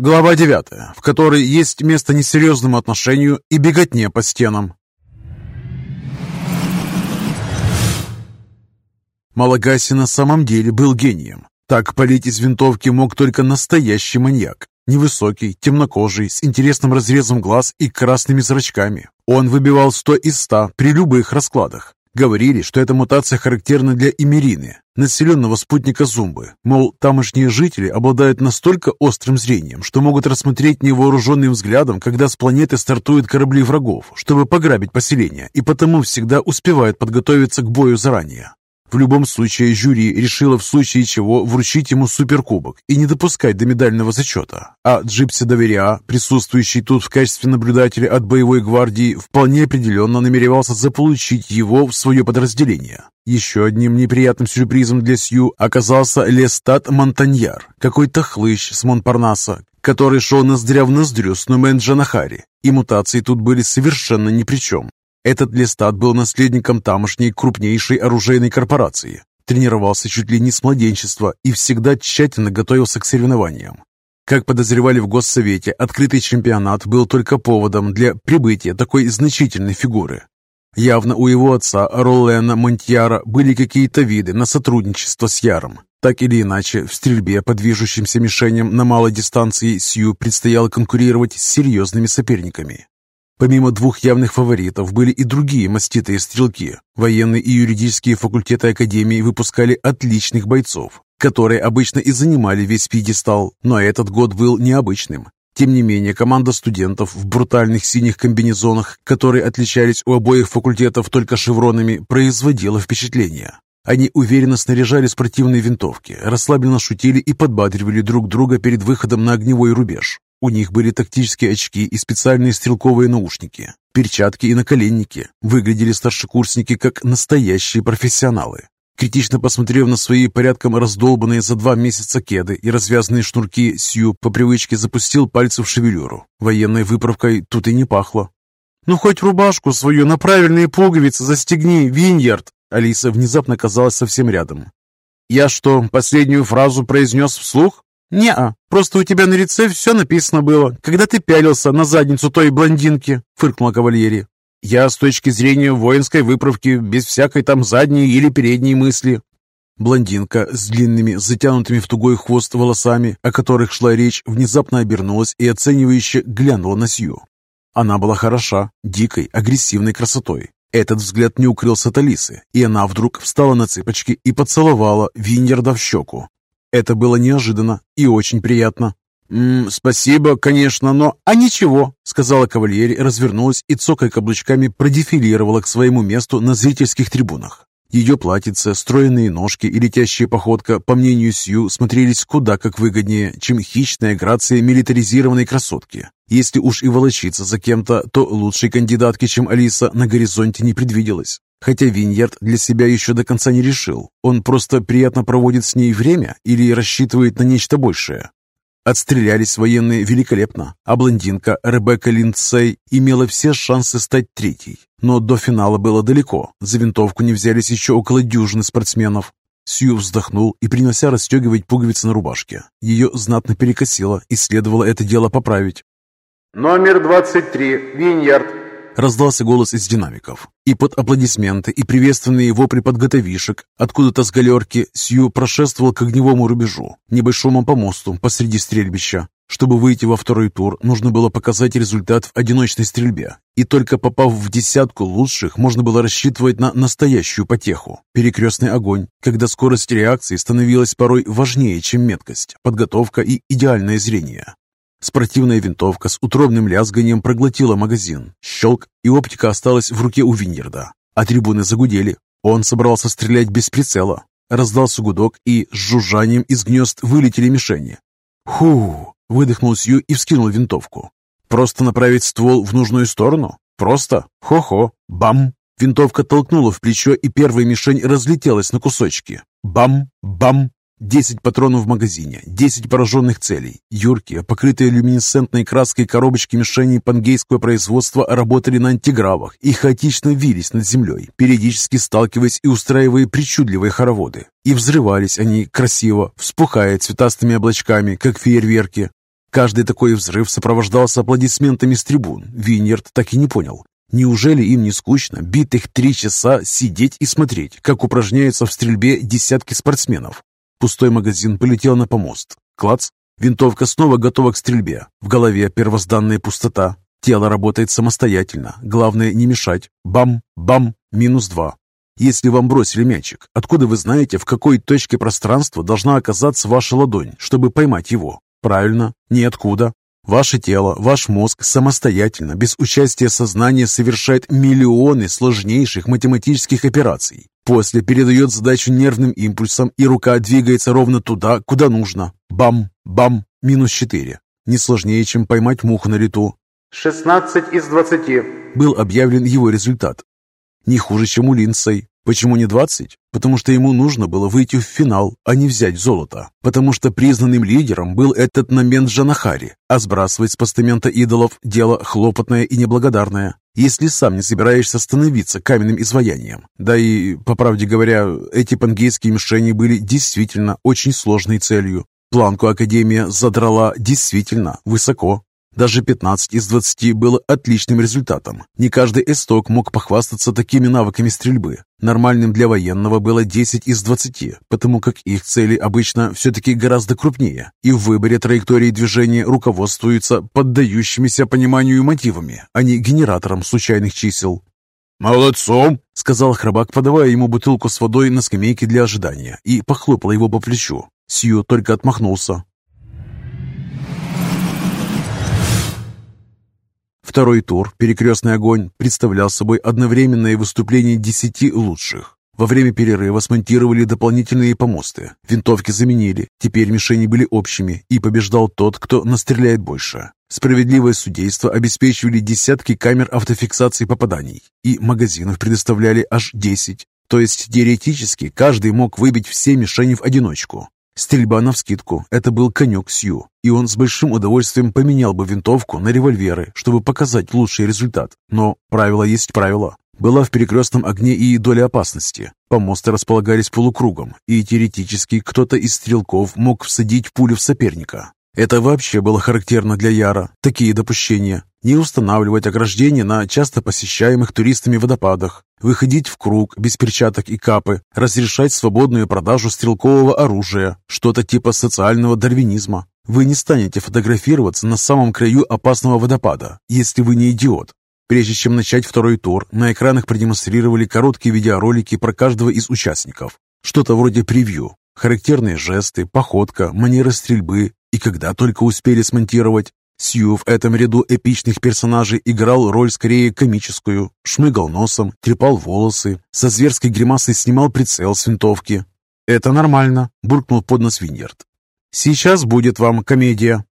Глава 9, в которой есть место несерьезному отношению и беготне по стенам. Малагаси на самом деле был гением. Так палить из винтовки мог только настоящий маньяк. Невысокий, темнокожий, с интересным разрезом глаз и красными зрачками. Он выбивал 100 из 100 при любых раскладах. Говорили, что эта мутация характерна для Имерины, населенного спутника Зумбы. Мол, тамошние жители обладают настолько острым зрением, что могут рассмотреть невооруженным взглядом, когда с планеты стартуют корабли врагов, чтобы пограбить поселение, и потому всегда успевают подготовиться к бою заранее. В любом случае, жюри решило в случае чего вручить ему суперкубок и не допускать до медального зачета. А Джипси Довериа, присутствующий тут в качестве наблюдателя от боевой гвардии, вполне определенно намеревался заполучить его в свое подразделение. Еще одним неприятным сюрпризом для Сью оказался Лестат Монтаньяр, какой-то хлыщ с Монпарнаса, который шел ноздря в ноздрю с Нумен Джанахари, и мутации тут были совершенно ни при чем. Этот Лестат был наследником тамошней крупнейшей оружейной корпорации, тренировался чуть ли не с младенчества и всегда тщательно готовился к соревнованиям. Как подозревали в Госсовете, открытый чемпионат был только поводом для прибытия такой значительной фигуры. Явно у его отца Роллена Монтьяра были какие-то виды на сотрудничество с Яром. Так или иначе, в стрельбе по движущимся мишеням на малой дистанции Сью предстояло конкурировать с серьезными соперниками. Помимо двух явных фаворитов были и другие маститые стрелки. Военные и юридические факультеты Академии выпускали отличных бойцов, которые обычно и занимали весь пьедестал, но этот год был необычным. Тем не менее, команда студентов в брутальных синих комбинезонах, которые отличались у обоих факультетов только шевронами, производила впечатление. Они уверенно снаряжали спортивные винтовки, расслабленно шутили и подбадривали друг друга перед выходом на огневой рубеж. У них были тактические очки и специальные стрелковые наушники, перчатки и наколенники. Выглядели старшекурсники как настоящие профессионалы. Критично посмотрев на свои порядком раздолбанные за два месяца кеды и развязанные шнурки, Сью по привычке запустил пальцы в шевелюру. Военной выправкой тут и не пахло. «Ну, хоть рубашку свою на правильные пуговицы застегни, Виньярд!» Алиса внезапно оказалась совсем рядом. «Я что, последнюю фразу произнес вслух?» «Не-а, просто у тебя на лице все написано было, когда ты пялился на задницу той блондинки», — фыркнула кавальери. «Я с точки зрения воинской выправки, без всякой там задней или передней мысли». Блондинка с длинными, затянутыми в тугой хвост волосами, о которых шла речь, внезапно обернулась и оценивающе глянула на Сью. Она была хороша, дикой, агрессивной красотой. Этот взгляд не укрылся от Алисы, и она вдруг встала на цыпочки и поцеловала Виньерда в щеку. Это было неожиданно и очень приятно. «М «Спасибо, конечно, но...» «А ничего», — сказала кавальери, развернулась и, цокая каблучками, продефилировала к своему месту на зрительских трибунах. Ее платьице, стройные ножки и летящая походка, по мнению Сью, смотрелись куда как выгоднее, чем хищная грация милитаризированной красотки. Если уж и волочиться за кем-то, то лучшей кандидатки, чем Алиса, на горизонте не предвиделось. Хотя Виньярд для себя еще до конца не решил, он просто приятно проводит с ней время или рассчитывает на нечто большее. Отстрелялись военные великолепно, а блондинка Ребекка Линдсей имела все шансы стать третьей. Но до финала было далеко, за винтовку не взялись еще около дюжины спортсменов. Сью вздохнул и принялся расстегивать пуговицы на рубашке. Ее знатно перекосило, и следовало это дело поправить. «Номер 23, Виньярд, Раздался голос из динамиков, и под аплодисменты и приветственные вопли подготовишек откуда-то с галерки Сью прошествовал к огневому рубежу, небольшому помосту посреди стрельбища. Чтобы выйти во второй тур, нужно было показать результат в одиночной стрельбе, и только попав в десятку лучших, можно было рассчитывать на настоящую потеху – перекрестный огонь, когда скорость реакции становилась порой важнее, чем меткость, подготовка и идеальное зрение. Спортивная винтовка с утробным лязганием проглотила магазин. Щелк, и оптика осталась в руке у Виньерда. А трибуны загудели. Он собрался стрелять без прицела. Раздался гудок, и с жужжанием из гнезд вылетели мишени. «Ху!» — выдохнул Сью и вскинул винтовку. «Просто направить ствол в нужную сторону? Просто? Хо-хо! Бам!» Винтовка толкнула в плечо, и первая мишень разлетелась на кусочки. Бам! Бам! Десять патронов в магазине, десять пораженных целей. Юркие, покрытые люминесцентной краской коробочки мишеней пангейского производства работали на антигравах и хаотично вились над землей, периодически сталкиваясь и устраивая причудливые хороводы. И взрывались они красиво, вспухая цветастыми облачками, как фейерверки. Каждый такой взрыв сопровождался аплодисментами с трибун. Виньерд так и не понял. Неужели им не скучно битых три часа сидеть и смотреть, как упражняются в стрельбе десятки спортсменов? Пустой магазин полетел на помост. Клац. Винтовка снова готова к стрельбе. В голове первозданная пустота. Тело работает самостоятельно. Главное не мешать. Бам, бам, минус два. Если вам бросили мячик, откуда вы знаете, в какой точке пространства должна оказаться ваша ладонь, чтобы поймать его? Правильно, ниоткуда. Ваше тело, ваш мозг самостоятельно, без участия сознания совершает миллионы сложнейших математических операций. После передает задачу нервным импульсам, и рука двигается ровно туда, куда нужно. Бам, бам, минус 4. Не сложнее, чем поймать муху на лету. 16 из 20. Был объявлен его результат. Не хуже, чем у Линдсей. Почему не 20? Потому что ему нужно было выйти в финал, а не взять золото. Потому что признанным лидером был этот намент Жанахари, а сбрасывать с постамента идолов – дело хлопотное и неблагодарное. Если сам не собираешься становиться каменным изваянием. Да и, по правде говоря, эти пангейские мишени были действительно очень сложной целью. Планку Академия задрала действительно высоко. Даже 15 из 20 было отличным результатом. Не каждый эсток мог похвастаться такими навыками стрельбы. Нормальным для военного было 10 из 20, потому как их цели обычно все-таки гораздо крупнее, и в выборе траектории движения руководствуются поддающимися пониманию мотивами, а не генератором случайных чисел. «Молодцом!» — сказал храбак, подавая ему бутылку с водой на скамейке для ожидания, и похлопал его по плечу. Сью только отмахнулся. Второй тур «Перекрестный огонь» представлял собой одновременное выступление десяти лучших. Во время перерыва смонтировали дополнительные помосты, винтовки заменили, теперь мишени были общими, и побеждал тот, кто настреляет больше. Справедливое судейство обеспечивали десятки камер автофиксации попаданий, и магазинов предоставляли аж 10. То есть теоретически каждый мог выбить все мишени в одиночку. Стрельба навскидку – это был конек Сью, и он с большим удовольствием поменял бы винтовку на револьверы, чтобы показать лучший результат. Но правило есть правило. Была в перекрестном огне и доля опасности. Помосты располагались полукругом, и теоретически кто-то из стрелков мог всадить пулю в соперника. Это вообще было характерно для Яра, такие допущения. Не устанавливать ограждения на часто посещаемых туристами водопадах, выходить в круг без перчаток и капы, разрешать свободную продажу стрелкового оружия, что-то типа социального дарвинизма. Вы не станете фотографироваться на самом краю опасного водопада, если вы не идиот. Прежде чем начать второй тур, на экранах продемонстрировали короткие видеоролики про каждого из участников. Что-то вроде превью. Характерные жесты, походка, манера стрельбы, и когда только успели смонтировать, Сью в этом ряду эпичных персонажей играл роль скорее комическую. Шмыгал носом, трепал волосы, со зверской гримасой снимал прицел с винтовки. «Это нормально», — буркнул под нос Виньерд. «Сейчас будет вам комедия».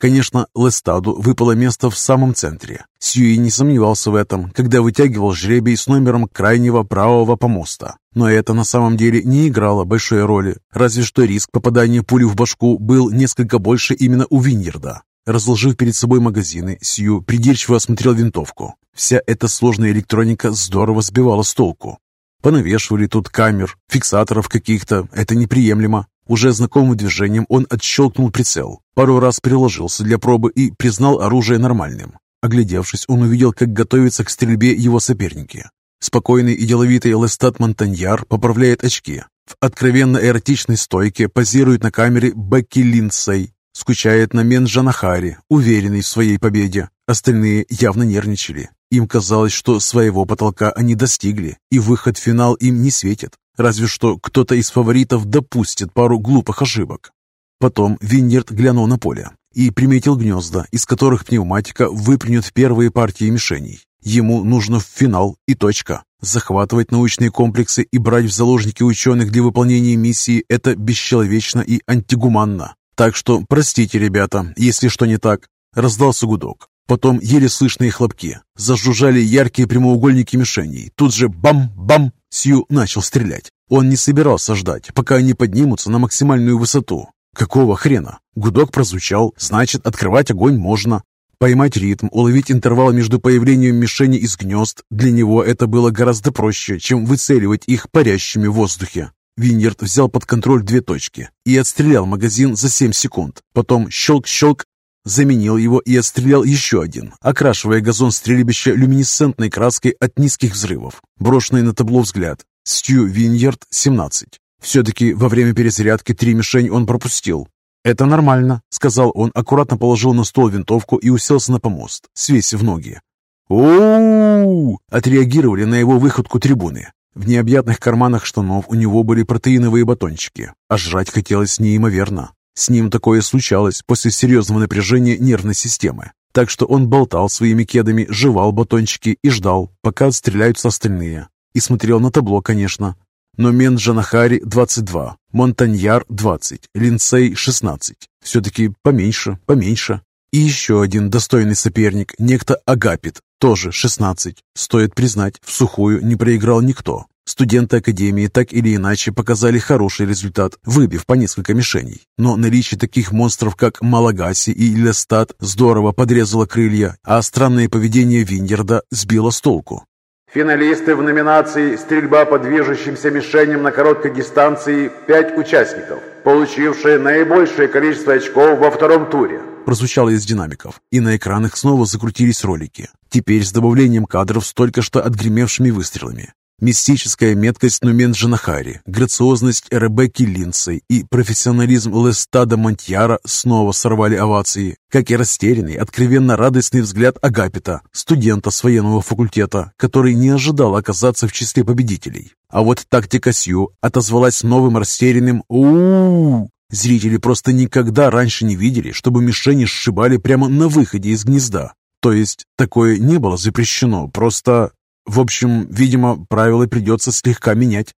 Конечно, Лестаду выпало место в самом центре. Сьюи не сомневался в этом, когда вытягивал жребий с номером крайнего правого помоста. Но это на самом деле не играло большой роли, разве что риск попадания пули в башку был несколько больше именно у Виньерда. Разложив перед собой магазины, Сью придирчиво осмотрел винтовку. Вся эта сложная электроника здорово сбивала с толку. Понавешивали тут камер, фиксаторов каких-то, это неприемлемо. Уже знакомым движением он отщелкнул прицел, пару раз приложился для пробы и признал оружие нормальным. Оглядевшись, он увидел, как готовятся к стрельбе его соперники. Спокойный и деловитый Лестат Монтаньяр поправляет очки. В откровенно эротичной стойке позирует на камере Бекки Линдсей. Скучает на Мен Жанахари, уверенный в своей победе. Остальные явно нервничали. Им казалось, что своего потолка они достигли, и выход в финал им не светит. Разве что кто-то из фаворитов допустит пару глупых ошибок. Потом Виньерд глянул на поле и приметил гнезда, из которых пневматика выплюнет первые партии мишеней. Ему нужно в финал и точка. Захватывать научные комплексы и брать в заложники ученых для выполнения миссии – это бесчеловечно и антигуманно. Так что простите, ребята, если что не так. Раздался гудок. Потом еле слышные хлопки. Зажужжали яркие прямоугольники мишеней. Тут же бам-бам Сью начал стрелять. Он не собирался ждать, пока они поднимутся на максимальную высоту. Какого хрена? Гудок прозвучал, значит, открывать огонь можно. Поймать ритм, уловить интервал между появлением мишени из гнезд, для него это было гораздо проще, чем выцеливать их парящими в воздухе. Виньерд взял под контроль две точки и отстрелял магазин за 7 секунд. Потом щелк-щелк, заменил его и отстрелял еще один, окрашивая газон стрельбища люминесцентной краской от низких взрывов. Брошенный на табло взгляд. Стью Виньерд, 17. Все-таки во время перезарядки три мишень он пропустил. «Это нормально», — сказал он, аккуратно положил на стол винтовку и уселся на помост, свесив ноги. у отреагировали на его выходку трибуны. В необъятных карманах штанов у него были протеиновые батончики, а жрать хотелось неимоверно. С ним такое случалось после серьезного напряжения нервной системы. Так что он болтал своими кедами, жевал батончики и ждал, пока отстреляются остальные. И смотрел на табло, конечно. Но Мен Джанахари 22, Монтаньяр 20, Линцей 16. Все-таки поменьше, поменьше. И еще один достойный соперник, некто Агапит, тоже 16. Стоит признать, в сухую не проиграл никто. Студенты Академии так или иначе показали хороший результат, выбив по несколько мишеней. Но наличие таких монстров, как Малагаси и Лестат, здорово подрезало крылья, а странное поведение Виндерда сбило с толку. Финалисты в номинации «Стрельба по движущимся мишеням на короткой дистанции» – пять участников, получившие наибольшее количество очков во втором туре прозвучало из динамиков, и на экранах снова закрутились ролики. Теперь с добавлением кадров с только что отгремевшими выстрелами. Мистическая меткость Нумен Джанахари, грациозность Ребекки Линдсей и профессионализм Лестада Монтьяра снова сорвали овации, как и растерянный, откровенно радостный взгляд Агапита, студента с военного факультета, который не ожидал оказаться в числе победителей. А вот тактика Сью отозвалась новым растерянным у, -у, -у Зрители просто никогда раньше не видели, чтобы мишени сшибали прямо на выходе из гнезда. То есть такое не было запрещено, просто в общем, видимо, правила придется слегка менять.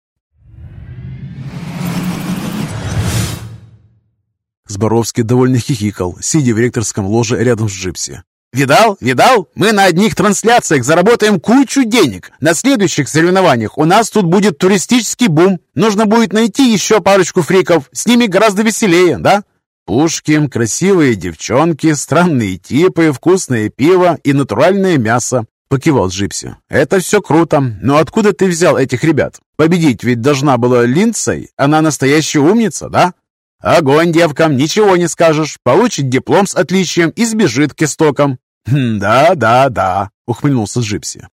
Зборовский довольно хихикал, сидя в ректорском ложе рядом с Джипси. «Видал? Видал? Мы на одних трансляциях заработаем кучу денег. На следующих соревнованиях у нас тут будет туристический бум. Нужно будет найти еще парочку фриков. С ними гораздо веселее, да?» Пушки, красивые девчонки, странные типы, вкусное пиво и натуральное мясо. Покивал Джипси. «Это все круто, но откуда ты взял этих ребят? Победить ведь должна была Линдсей, она настоящая умница, да?» «Огонь, девка, ничего не скажешь. Получит диплом с отличием и сбежит к истокам». «Хм, «Да, да, да», — ухмыльнулся Джипси.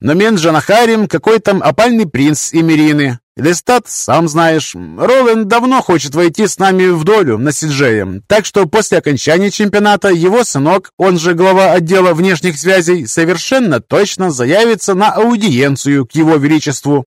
«Но Менджа Нахарим какой там опальный принц Эмирины. Листат, сам знаешь, Ролан давно хочет войти с нами в долю на Сиджее, так что после окончания чемпионата его сынок, он же глава отдела внешних связей, совершенно точно заявится на аудиенцию к его величеству.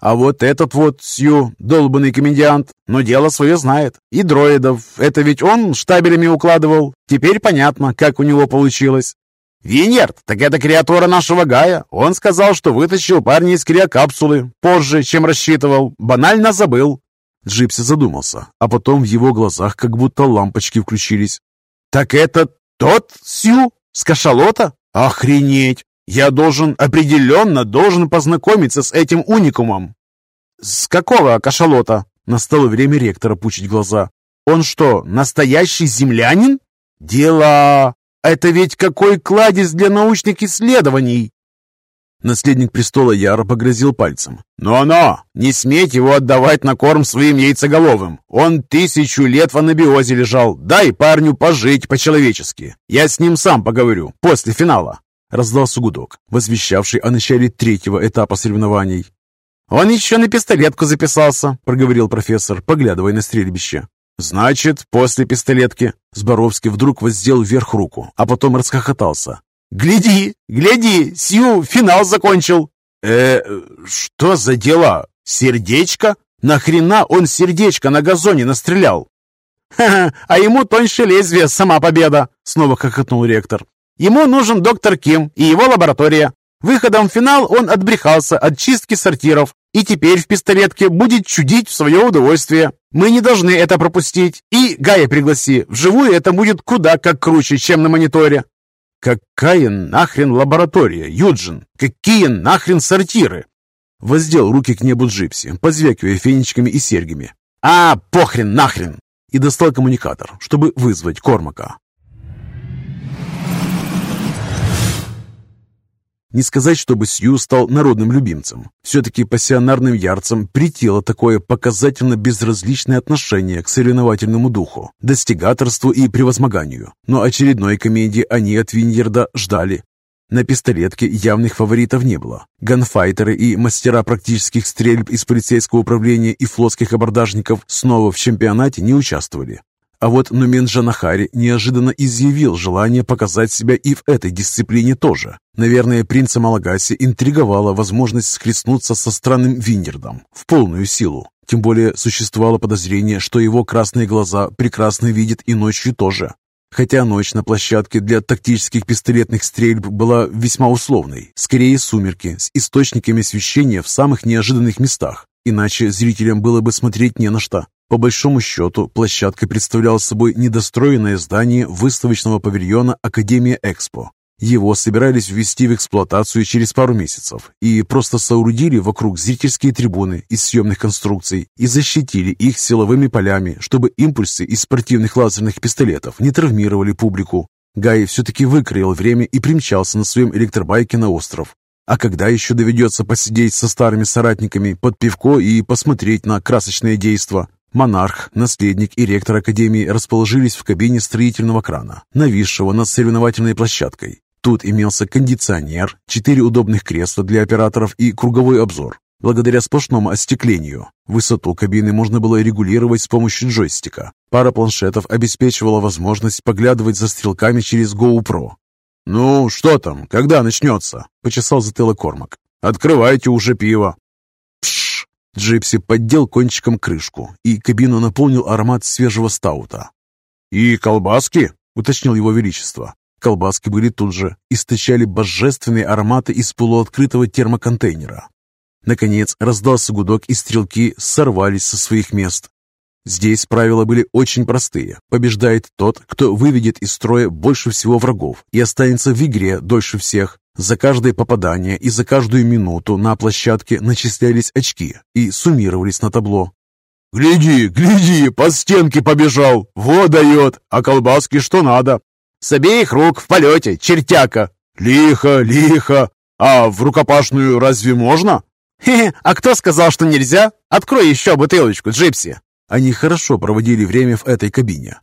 А вот этот вот Сью, долбанный комедиант, но дело свое знает. И дроидов, это ведь он штабелями укладывал. Теперь понятно, как у него получилось. «Виньерд, так это креатура нашего Гая. Он сказал, что вытащил парня из криокапсулы позже, чем рассчитывал. Банально забыл». Джипси задумался, а потом в его глазах как будто лампочки включились. «Так это тот Сью с кашалота? Охренеть! Я должен, определенно должен познакомиться с этим уникумом». «С какого кашалота?» Настало время ректора пучить глаза. «Он что, настоящий землянин?» «Дела...» Это ведь какой кладезь для научных исследований!» Наследник престола Яра погрозил пальцем. «Но-но! Не смейте его отдавать на корм своим яйцеголовым! Он тысячу лет в анабиозе лежал! Дай парню пожить по-человечески! Я с ним сам поговорю, после финала!» Раздался гудок, возвещавший о начале третьего этапа соревнований. «Он еще на пистолетку записался», — проговорил профессор, поглядывая на стрельбище. «Значит, после пистолетки...» Зборовский вдруг воздел вверх руку, а потом расхохотался. «Гляди, гляди, Сью финал закончил!» «Э, что за дела? Сердечко? Нахрена он сердечко на газоне настрелял?» «Ха-ха, а ему тоньше лезвие, сама победа!» Снова хохотнул ректор. «Ему нужен доктор Ким и его лаборатория. Выходом в финал он отбрехался от чистки сортиров, и теперь в пистолетке будет чудить в свое удовольствие. Мы не должны это пропустить. И Гая пригласи. Вживую это будет куда как круче, чем на мониторе. Какая нахрен лаборатория, Юджин? Какие нахрен сортиры? Воздел руки к небу Джипси, позвякивая фенечками и серьгами. А, похрен нахрен! И достал коммуникатор, чтобы вызвать Кормака. Не сказать, чтобы Сью стал народным любимцем. Все-таки пассионарным ярцам притило такое показательно безразличное отношение к соревновательному духу, достигаторству и превозмоганию. Но очередной комедии они от Виньерда ждали. На пистолетке явных фаворитов не было. Ганфайтеры и мастера практических стрельб из полицейского управления и флотских абордажников снова в чемпионате не участвовали. А вот Нумен Джанахари неожиданно изъявил желание показать себя и в этой дисциплине тоже. Наверное, принца Малагаси интриговала возможность схлестнуться со странным Виннердом в полную силу. Тем более существовало подозрение, что его красные глаза прекрасно видят и ночью тоже. Хотя ночь на площадке для тактических пистолетных стрельб была весьма условной, скорее сумерки с источниками освещения в самых неожиданных местах, иначе зрителям было бы смотреть не на что. По большому счету, площадка представляла собой недостроенное здание выставочного павильона Академия Экспо. Его собирались ввести в эксплуатацию через пару месяцев и просто соорудили вокруг зрительские трибуны из съемных конструкций и защитили их силовыми полями, чтобы импульсы из спортивных лазерных пистолетов не травмировали публику. Гай все-таки выкроил время и примчался на своем электробайке на остров. А когда еще доведется посидеть со старыми соратниками под пивко и посмотреть на красочное действо? Монарх, наследник и ректор Академии расположились в кабине строительного крана, нависшего над соревновательной площадкой. Тут имелся кондиционер, четыре удобных кресла для операторов и круговой обзор. Благодаря сплошному остеклению высоту кабины можно было регулировать с помощью джойстика. Пара планшетов обеспечивала возможность поглядывать за стрелками через GoPro. «Ну, что там? Когда начнется?» – почесал затылок Кормак. «Открывайте уже пиво». Джипси поддел кончиком крышку, и кабину наполнил аромат свежего стаута. «И колбаски?» — уточнил его величество. Колбаски были тут же, источали божественные ароматы из полуоткрытого термоконтейнера. Наконец раздался гудок, и стрелки сорвались со своих мест. Здесь правила были очень простые. Побеждает тот, кто выведет из строя больше всего врагов и останется в игре дольше всех. За каждое попадание и за каждую минуту на площадке начислялись очки и суммировались на табло. «Гляди, гляди, по стенке побежал! Вот дает! А колбаски что надо!» «С обеих рук в полете, чертяка!» «Лихо, лихо! А в рукопашную разве можно?» «Хе-хе, а кто сказал, что нельзя? Открой еще бутылочку, Джипси!» Они хорошо проводили время в этой кабине.